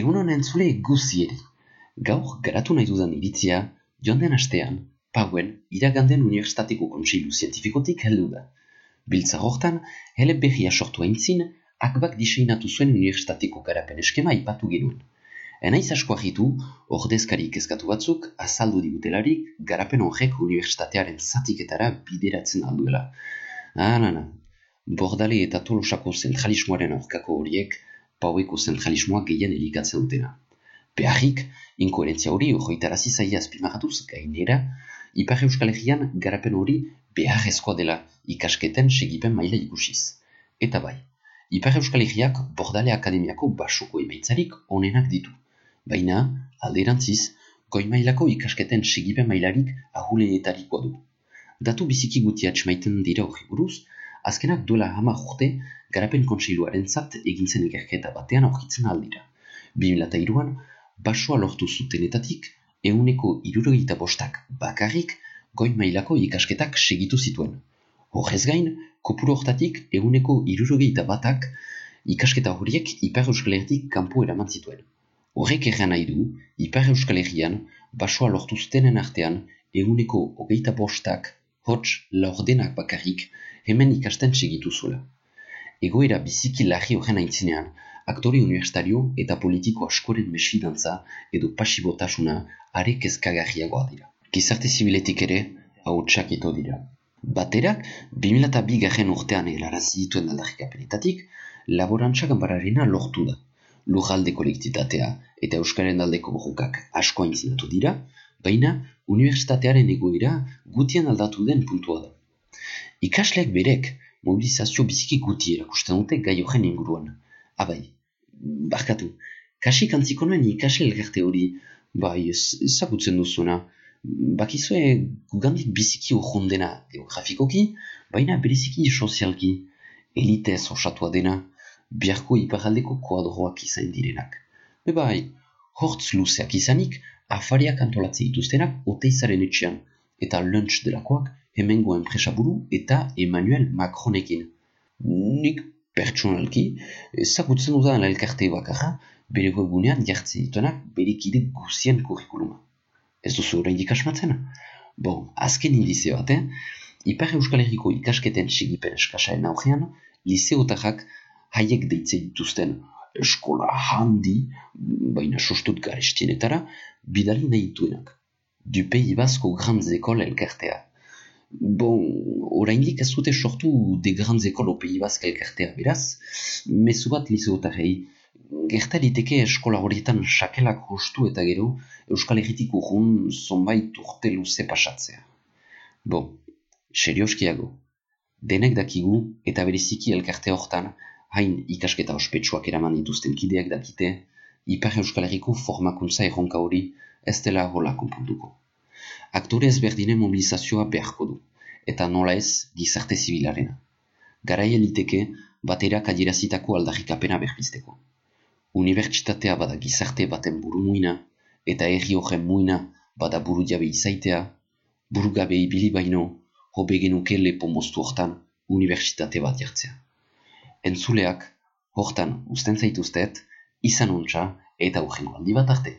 Egun honen zule guzieri. Gaur garatu nahi dudan iritzia, joan den astean, pauen iraganden Unibertsitateko Kontseilu Zientifikotik heldu da. Biltza hortan, hele behia sortu aintzin, akbak diseinatu zuen Unibertsitateko garapen eskema ipatu genuen. Enaiz asko ahitu, ordezkarik kezkatu batzuk, azaldu digutelarik, garapen horrek Unibertsitatearen zatiketara bideratzen alduela. Alana, bordale eta tolosako zentralismoaren aurkako horiek, paueko zentralismoa gehien erikatzen dutena. Beharrik, inkoherentzia hori horretarazi zaia azpimaratuz gainera, Ipar Euskal Herrian garapen hori beharrezkoa dela ikasketen segipen maila ikusiz. Eta bai, Ipar Euskal Herriak bordale akademiako basuko emaitzarik onenak ditu. Baina, alderantziz, goi mailako ikasketen segipen mailarik ahulenetarikoa du. Datu biziki gutia txmaiten dira hori buruz, azkenak duela hama urte garapen kontseiluaren zat egintzen ikerketa batean aurkitzen aldira. 2002an, basua lortu zutenetatik, euneko irurogeita bostak bakarrik goi mailako ikasketak segitu zituen. Horrez gain, kopuru hortatik euneko irurogeita batak ikasketa horiek Ipar Euskal Herritik kanpo eraman zituen. Horrek erran nahi du, Ipar Euskal Herrian, basua lortu zutenen artean, euneko hogeita bostak, hots laurdenak bakarrik, hemen ikasten segitu zuela. Egoera biziki lahi horren aintzinean, aktori universitario eta politiko askoren mesfidantza edo pasibotasuna are kezkagarriagoa dira. Gizarte zibiletik ere, hau ito dira. Baterak, 2002 garen urtean helarazi dituen aldarrikapenetatik, laborantza gambararena lortu da. Lujalde kolektitatea eta Euskaren aldeko borrukak asko aintzinatu dira, baina universitatearen egoera gutian aldatu den puntua da. Ikasleak berek mobilizazio biziki guti erakusten dute gai horren inguruan. Abai, barkatu, kasik antziko nuen ikasle elgarte hori, bai, ezagutzen duzuena, bakizue gugandik biziki urrundena geografikoki, baina beriziki sozialki, elitez osatua dena, biharko iparaldeko kuadroak izan direnak. Be bai, hortz luzeak izanik, afariak antolatzen dituztenak oteizaren etxean, eta lunch delakoak hemengo enpresaburu eta Emmanuel Macronekin. Nik pertsonalki ezagutzen dudan elkarte bakarra bere webunean jartzen dituenak berikide guzien kurrikuluma. Ez duzu oraindik asmatzen? Bon, azken indize bat, eh? Ipar Euskal Herriko ikasketen segipen eskasaen aurrean, liseotarrak haiek deitzen dituzten eskola handi, baina sostut garestienetara, bidali nahi duenak. Du Pays Basque Grandes Écoles elkartea. Bon, oraindik ez dute sortu de grandes Pays Basque elkartea beraz, mezu bat lizeotarrei, gerta liteke eskola horietan sakelak hostu eta gero Euskal Herritik urrun zonbait urte luze pasatzea. Bon, serioskiago, denek dakigu eta bereziki elkarte hortan hain ikasketa ospetsuak eraman dituzten kideak dakite, Ipar Euskal Herriko formakuntza erronka hori ez dela hola konpuntuko aktore ezberdinen mobilizazioa beharko du, eta nola ez gizarte zibilarena. Garaia liteke baterak adierazitako aldarrikapena berpizteko. Unibertsitatea bada gizarte baten buru muina, eta erri horren muina bada buru jabe izaitea, buru gabe ibili baino, hobe genuke lepo moztu hortan unibertsitate bat jartzea. Entzuleak, hortan usten zaituztet, izan ontsa eta urrengo handi bat arte.